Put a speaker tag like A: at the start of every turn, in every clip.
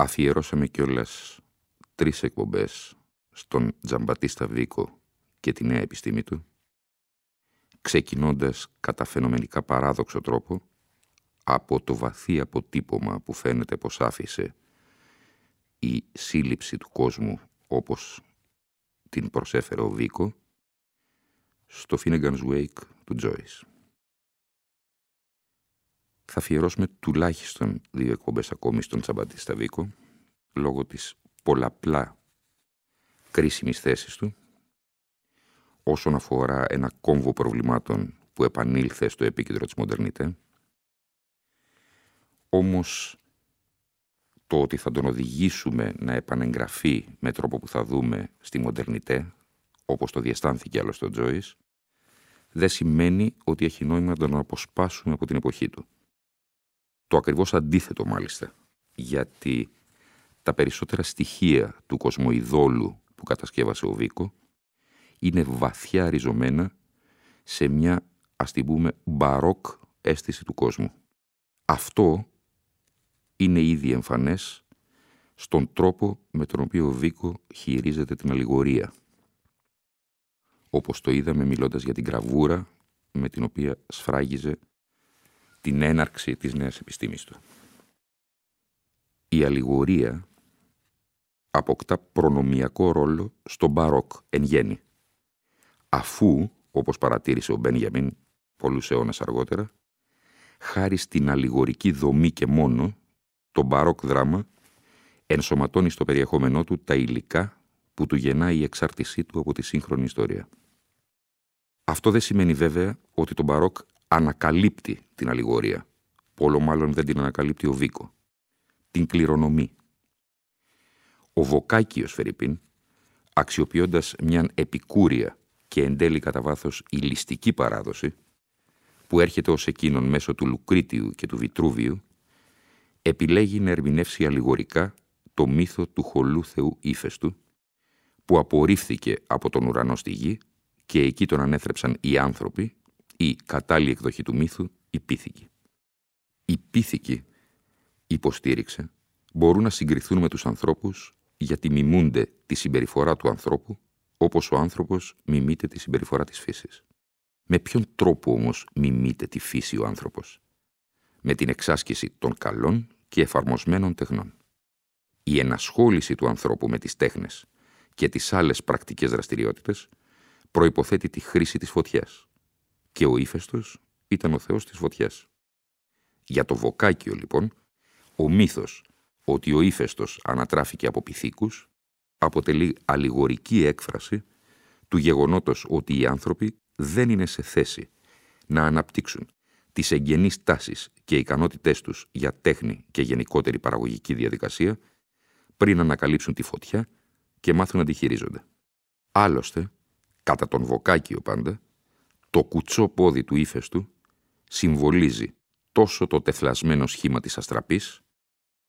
A: Αφιερώσαμε κιόλας τρεις εκπομπές στον Τζαμπατίστα Βίκο και τη νέα επιστήμη του, ξεκινώντας κατά φαινομενικά παράδοξο τρόπο από το βαθύ αποτύπωμα που φαίνεται πως άφησε η σύλληψη του κόσμου όπως την προσέφερε ο Βίκο στο Finnegan's Wake του Τζόις θα αφιερώσουμε τουλάχιστον δύο εκπομπές ακόμη στον Τσαμπατίστα Βίκο, λόγω της πολλαπλά κρίσιμης θέσης του, όσον αφορά ένα κόμβο προβλημάτων που επανήλθε στο επίκεντρο της Μοντερνιτέ. Όμως το ότι θα τον οδηγήσουμε να επανεγγραφεί με τρόπο που θα δούμε στη Μοντερνιτέ, όπως το διαστάνθηκε άλλωστε ο Τζόις, δεν σημαίνει ότι έχει νόημα να τον αποσπάσουμε από την εποχή του. Το ακριβώς αντίθετο μάλιστα, γιατί τα περισσότερα στοιχεία του κοσμοειδόλου που κατασκεύασε ο Βίκο είναι βαθιά ριζωμένα σε μια, ας την πούμε, μπαρόκ αίσθηση του κόσμου. Αυτό είναι ήδη εμφανές στον τρόπο με τον οποίο ο Βίκο χειρίζεται την αλληγορία. Όπως το είδαμε μιλώντας για την γραβούρα με την οποία σφράγιζε την έναρξη της νέας επιστήμης του. Η αλληγορία αποκτά προνομιακό ρόλο στο μπαρόκ εν γέννη, αφού, όπως παρατήρησε ο Μπένιαμιν πολλούς αιώνες αργότερα, χάρη στην αλληγορική δομή και μόνο, το μπαρόκ δράμα ενσωματώνει στο περιεχόμενό του τα υλικά που του γεννάει η εξάρτησή του από τη σύγχρονη ιστορία. Αυτό δεν σημαίνει βέβαια ότι το μπαρόκ ανακαλύπτει την αλληγορία. Όλο μάλλον δεν την ανακαλύπτει ο Βίκο. Την κληρονομεί. Ο Βοκάκιος Φερρυπίν, αξιοποιώντας μια επικούρια και εν τέλει κατά βάθος ηλιστική παράδοση, που έρχεται ως εκείνον μέσω του Λουκρίτιου και του Βιτρούβιου, επιλέγει να ερμηνεύσει αλληγορικά το μύθο του χολού θεού ύφεστου, που απορρίφθηκε από τον ουρανό στη γη και εκεί τον ανέθρεψαν οι άνθρωποι η κατάλληλη εκδοχή του μύθου, η πίθηκη. Οι πίθηκοι, υποστήριξε, μπορούν να συγκριθούν με τους ανθρώπους γιατί μιμούνται τη συμπεριφορά του ανθρώπου όπως ο άνθρωπος μιμείται τη συμπεριφορά της φύσης. Με ποιον τρόπο όμως μιμείται τη φύση ο άνθρωπος; Με την εξάσκηση των καλών και εφαρμοσμένων τεχνών. Η ενασχόληση του ανθρώπου με τις τέχνες και τις άλλες πρακτικές δραστηριότητες προϋποθέτει τη χρήση της φωτιάς, και ο ύφεστος ήταν ο θεός της φωτιάς. Για το Βοκάκιο, λοιπόν, ο μύθος ότι ο ύφεστος ανατράφηκε από πυθίκους αποτελεί αλληγορική έκφραση του γεγονότος ότι οι άνθρωποι δεν είναι σε θέση να αναπτύξουν τις εγγενείς τάσεις και ικανότητές τους για τέχνη και γενικότερη παραγωγική διαδικασία πριν ανακαλύψουν τη φωτιά και μάθουν να τη χειρίζονται. Άλλωστε, κατά τον Βοκάκιο πάντα, το κουτσό πόδι του ύφεστου συμβολίζει τόσο το τεθλασμένο σχήμα της αστραπής,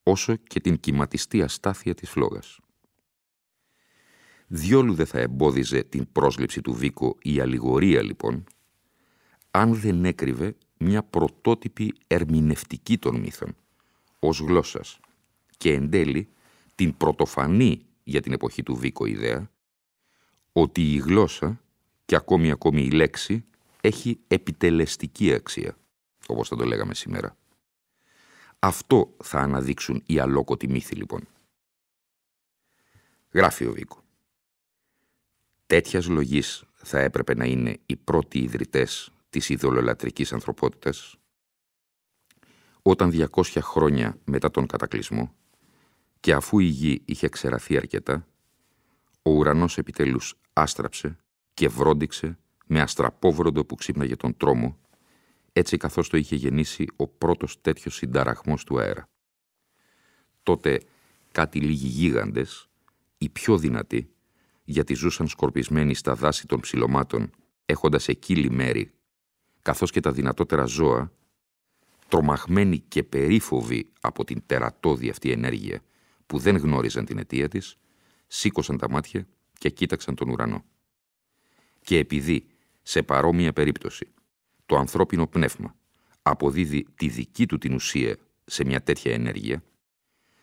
A: όσο και την κυματιστή αστάθεια της φλόγας. Διόλου δεν θα εμπόδιζε την πρόσληψη του Βίκο η αλληγορία, λοιπόν, αν δεν έκρυβε μια πρωτότυπη ερμηνευτική των μύθων, ως γλώσσας, και εν τέλει την πρωτοφανή για την εποχή του Βίκο ιδέα, ότι η γλώσσα και ακόμη ακόμη η λέξη έχει επιτελεστική αξία, όπως θα το λέγαμε σήμερα. Αυτό θα αναδείξουν οι αλόκοτοι μύθοι, λοιπόν. Γράφει ο Βίκο. Τέτοιας λογής θα έπρεπε να είναι οι πρώτοι ιδρυτές της ιδωλολατρικής ανθρωπότητας, όταν 200 χρόνια μετά τον κατακλυσμό και αφού η γη είχε ξεραθεί αρκετά, ο ουρανός επιτέλους άστραψε και βρόντιξε με αστραπόβροντο που ξύπναγε τον τρόμο, έτσι καθώς το είχε γεννήσει ο πρώτος τέτοιος συνταραχμός του αέρα. Τότε κάτι λίγοι γίγαντες, οι πιο δυνατοί, γιατί ζούσαν σκορπισμένοι στα δάση των ψηλωμάτων, έχοντας εκείλη μέρη, καθώς και τα δυνατότερα ζώα, τρομαγμένοι και περίφοβοι από την τερατώδη αυτή ενέργεια που δεν γνώριζαν την αιτία της, σήκωσαν τα μάτια και κοίταξαν τον ουρανό. Και επειδή, σε παρόμοια περίπτωση, το ανθρώπινο πνεύμα αποδίδει τη δική του την ουσία σε μια τέτοια ενέργεια,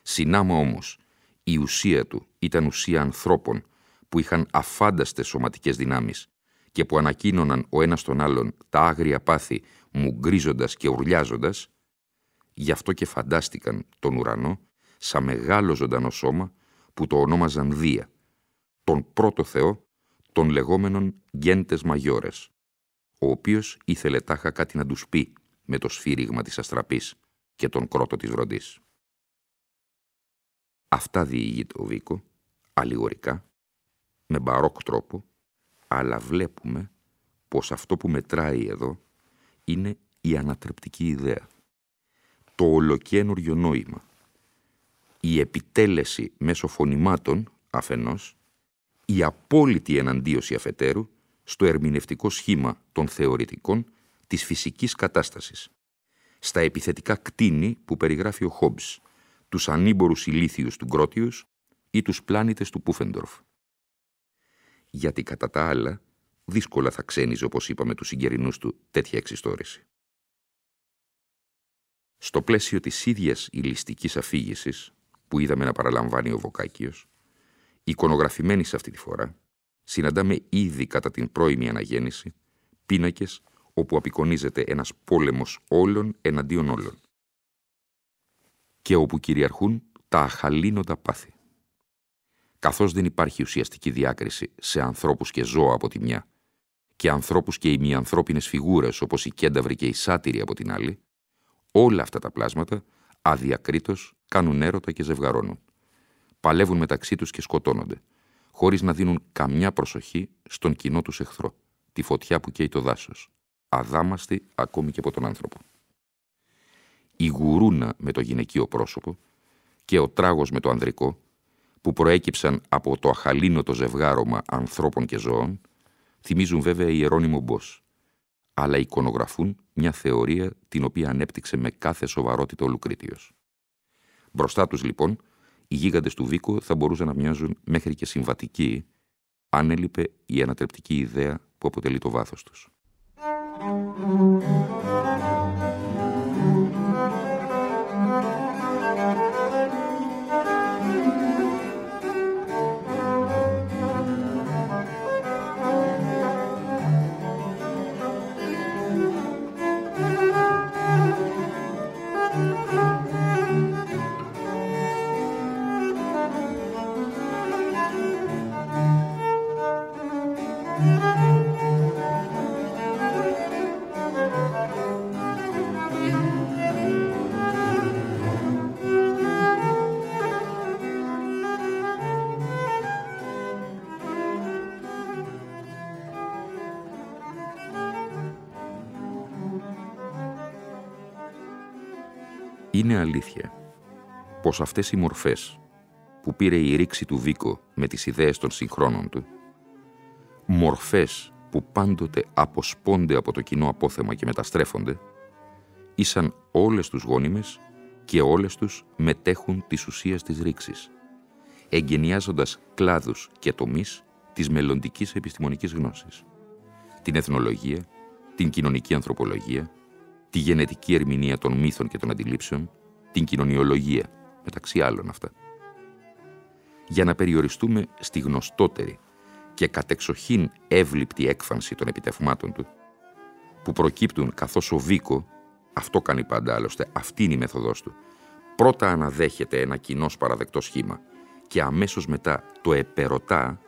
A: συνάμα όμως η ουσία του ήταν ουσία ανθρώπων που είχαν αφάνταστες σωματικές δυνάμεις και που ανακοίνωναν ο ένας τον άλλον τα άγρια πάθη μουγκρίζοντας και ουρλιάζοντας, γι' αυτό και φαντάστηκαν τον ουρανό σαν μεγάλο ζωντανό σώμα που το ονόμαζαν Δία, τον πρώτο Θεό των λεγόμενων γέντες μαγιόρες, ο οποίος ήθελε τάχα κάτι να τους πει με το σφύριγμα της αστραπής και τον κρότο της βροντής. Αυτά διηγείται ο Βίκο, αλληγορικά, με μπαρόκ τρόπο, αλλά βλέπουμε πως αυτό που μετράει εδώ είναι η ανατρεπτική ιδέα. Το ολοκένουργιο νόημα. Η επιτέλεση μέσω φωνημάτων, αφενός, η απόλυτη εναντίωση αφετέρου στο ερμηνευτικό σχήμα των θεωρητικών της φυσικής κατάστασης. Στα επιθετικά κτίνη που περιγράφει ο Χόμπς, τους ανήμπορους ηλίθιους του Γκρότιους ή τους πλάνητες του Πούφεντορφ. Γιατί κατά τα άλλα, δύσκολα θα ξένιζε, όπως είπαμε, τους συγκερινούς του τέτοια εξιστόρηση. Στο πλαίσιο της ίδιας ηλιστικής αφήγησης, που είδαμε να παραλαμβάνει ο Βοκάκιος, εικονογραφημένη σε αυτή τη φορά, συναντάμε ήδη κατά την πρώιμη αναγέννηση πίνακες όπου απεικονίζεται ένας πόλεμος όλων εναντίον όλων και όπου κυριαρχούν τα αχαλήνοντα πάθη. Καθώς δεν υπάρχει ουσιαστική διάκριση σε ανθρώπους και ζώα από τη μια και ανθρώπους και ημιανθρώπινες φιγούρες όπως οι κένταυροι και οι σάτυροι από την άλλη, όλα αυτά τα πλάσματα αδιακρίτως κάνουν έρωτα και ζευγαρώνουν. Παλεύουν μεταξύ τους και σκοτώνονται, χωρίς να δίνουν καμιά προσοχή στον κοινό τους εχθρό, τη φωτιά που καίει το δάσος, αδάμαστη ακόμη και από τον άνθρωπο. Η γουρούνα με το γυναικείο πρόσωπο και ο τράγος με το ανδρικό, που προέκυψαν από το αχαλήνοτο ζευγάρωμα ανθρώπων και ζώων, θυμίζουν βέβαια ιερώνυμο Μπός, αλλά εικονογραφούν μια θεωρία την οποία ανέπτυξε με κάθε σοβαρότητα ο Λουκρίτιος. Μπροστά τους λοιπόν, οι γίγαντες του Βίκο θα μπορούσαν να μοιάζουν μέχρι και συμβατικοί, αν έλειπε η ανατρεπτική ιδέα που αποτελεί το βάθος τους. Είναι αλήθεια πως αυτές οι μορφές που πήρε η ρήξη του Βίκο με τις ιδέες των συγχρόνων του, μορφές που πάντοτε αποσπώνται από το κοινό απόθεμα και μεταστρέφονται, ήσαν όλες τους γόνιμες και όλες τους μετέχουν της ουσίας της ρήξης, εγκαινιάζοντας κλάδους και τομείς της μελλοντικής επιστημονικής γνώσης. Την εθνολογία, την κοινωνική ανθρωπολογία, τη γενετική ερμηνεία των μύθων και των αντιλήψεων, την κοινωνιολογία, μεταξύ άλλων αυτά. Για να περιοριστούμε στη γνωστότερη και κατεξοχήν εύληπτη έκφανση των επιτευγμάτων του, που προκύπτουν καθώς ο Βίκο, αυτό κάνει πάντα άλλωστε, αυτή είναι η μέθοδός του, πρώτα αναδέχεται ένα κοινό παραδεκτό σχήμα και αμέσως μετά το επερωτά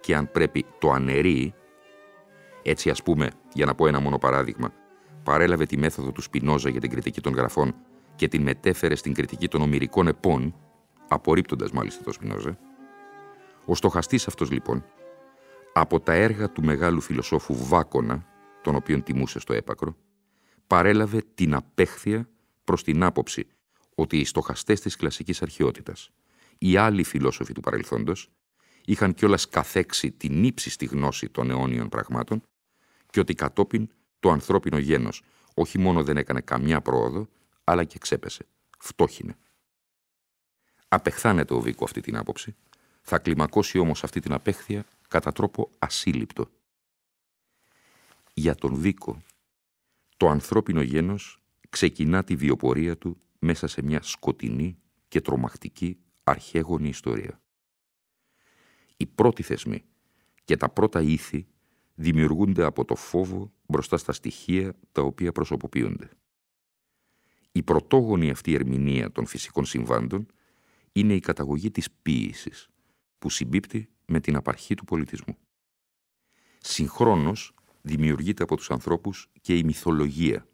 A: και αν πρέπει το αναιρεί, έτσι ας πούμε, για να πω ένα μόνο παράδειγμα, παρέλαβε τη μέθοδο του Σπινόζα για την κριτική των γραφών και την μετέφερε στην κριτική των ομυρικών επών, απορρίπτοντας μάλιστα το Σπινόζα, ο στοχαστής αυτός λοιπόν, από τα έργα του μεγάλου φιλοσόφου Βάκονα, τον οποίον τιμούσε στο έπακρο, παρέλαβε την απέχθεια προς την άποψη ότι οι στοχαστές της κλασικής αρχαιότητας, οι άλλοι φιλόσοφοι του παρελθόντος, είχαν κιόλας καθέξει την ύψιστη γνώση των αιώνιων πραγμάτων και ότι κατόπιν το ανθρώπινο γένος όχι μόνο δεν έκανε καμιά πρόοδο, αλλά και ξέπεσε, φτώχινε. Απεχθάνεται ο Βίκο αυτή την άποψη, θα κλιμακώσει όμως αυτή την απέχθεια κατά τρόπο ασύλληπτο. Για τον Βίκο, το ανθρώπινο γένος ξεκινά τη βιοπορία του μέσα σε μια σκοτεινή και τρομακτική αρχαίγονη ιστορία. Οι πρώτοι θεσμοί και τα πρώτα ήθη δημιουργούνται από το φόβο μπροστά στα στοιχεία τα οποία προσωποποιούνται. Η πρωτόγονη αυτή ερμηνεία των φυσικών συμβάντων είναι η καταγωγή της ποίησης, που συμπίπτει με την απαρχή του πολιτισμού. Συγχρόνως δημιουργείται από τους ανθρώπους και η μυθολογία,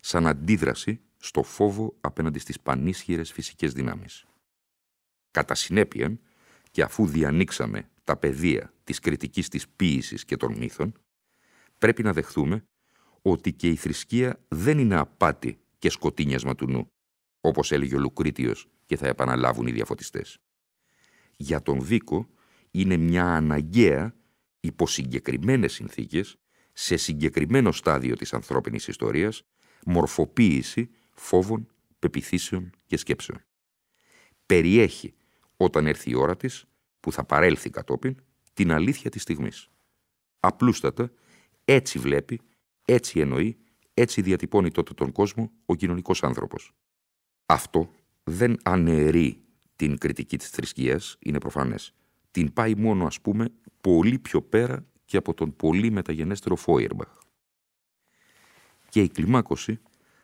A: σαν αντίδραση στο φόβο απέναντι στις πανίσχυρες φυσικές δυνάμεις. Κατά συνέπεια, και αφού διανοίξαμε τα πεδία της κριτικής της ποίησης και των μύθων, πρέπει να δεχθούμε ότι και η θρησκεία δεν είναι απάτη και σκοτίνιασμα του νου, όπως έλεγε ο Λουκρίτιος και θα επαναλάβουν οι διαφωτιστές. Για τον Βίκο είναι μια αναγκαία, υπό συγκεκριμένες συνθήκες, σε συγκεκριμένο στάδιο της ανθρώπινης ιστορίας, μορφοποίηση φόβων, πεπιθήσεων και σκέψεων. Περιέχει, όταν έρθει η ώρα της, που θα παρέλθει κατόπιν, την αλήθεια της στιγμής. Απλούστατα, έτσι βλέπει, έτσι εννοεί, έτσι διατυπώνει τότε τον κόσμο ο κοινωνικός άνθρωπος. Αυτό δεν αναιρεί την κριτική της θρησκείας, είναι προφανές. Την πάει μόνο, ας πούμε, πολύ πιο πέρα και από τον πολύ μεταγενέστερο Φόιερμπαχ. Και η κλιμάκωση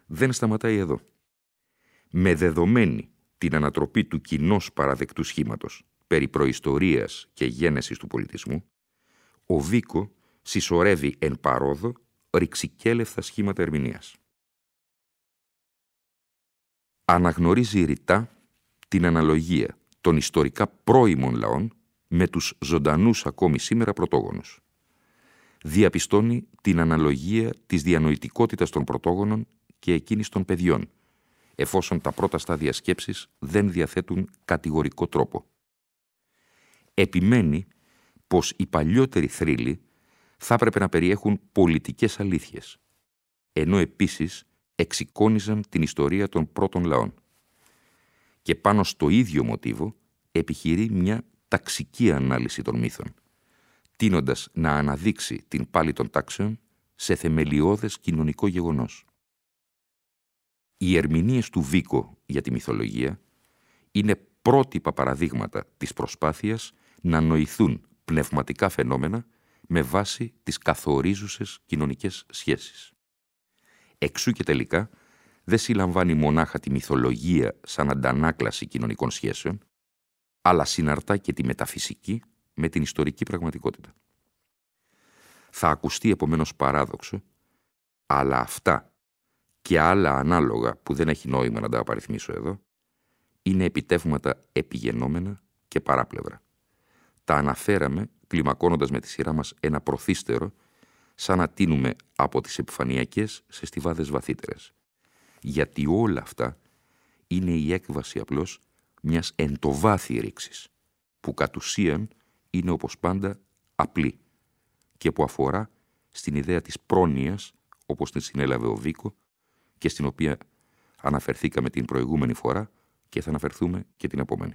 A: δεν σταματάει εδώ. Με δεδομένη την ανατροπή του κοινώς παραδεκτού σχήματος περί προϊστορίας και γένεσης του πολιτισμού, ο Βίκο συσσωρεύει εν παρόδο ρηξικέλευθα σχήματα ερμηνείας. Αναγνωρίζει ρητά την αναλογία των ιστορικά πρώιμων λαών με τους ζωντανούς ακόμη σήμερα πρωτόγονους. Διαπιστώνει την αναλογία της διανοητικότητας των πρωτόγονων και εκείνης των παιδιών, εφόσον τα πρώτα στάδια σκέψης δεν διαθέτουν κατηγορικό τρόπο. Επιμένει πως οι παλιότεροι θρύλοι θα έπρεπε να περιέχουν πολιτικές αλήθειες, ενώ επίσης εξοικόνιζαν την ιστορία των πρώτων λαών. Και πάνω στο ίδιο μοτίβο επιχειρεί μια ταξική ανάλυση των μύθων, τίνοντας να αναδείξει την πάλη των τάξεων σε θεμελιώδες κοινωνικό γεγονός. Οι ερμηνείες του Βίκο για τη μυθολογία είναι πρότυπα παραδείγματα της προσπάθειας να νοηθούν πνευματικά φαινόμενα με βάση τις καθορίζουσες κοινωνικές σχέσεις. Εξού και τελικά δεν συλλαμβάνει μονάχα τη μυθολογία σαν αντανάκλαση κοινωνικών σχέσεων, αλλά συναρτά και τη μεταφυσική με την ιστορική πραγματικότητα. Θα ακουστεί επομένως παράδοξο, αλλά αυτά και άλλα ανάλογα που δεν έχει νόημα να τα απαριθμίσω εδώ, είναι επιτεύγματα επιγενόμενα και παράπλευρα. Τα αναφέραμε κλιμακώνοντας με τη σειρά μας ένα προθύστερο, σαν να τίνουμε από τις επιφανειακές σε στιβάδες βαθύτερες. Γιατί όλα αυτά είναι η έκβαση απλώς μιας εντοβάθη ρήξης, που κατ' ουσίαν είναι όπως πάντα απλή και που αφορά στην ιδέα της πρόνοιας, όπως την συνέλαβε ο Βίκο και στην οποία αναφερθήκαμε την προηγούμενη φορά και θα αναφερθούμε και την επόμενη.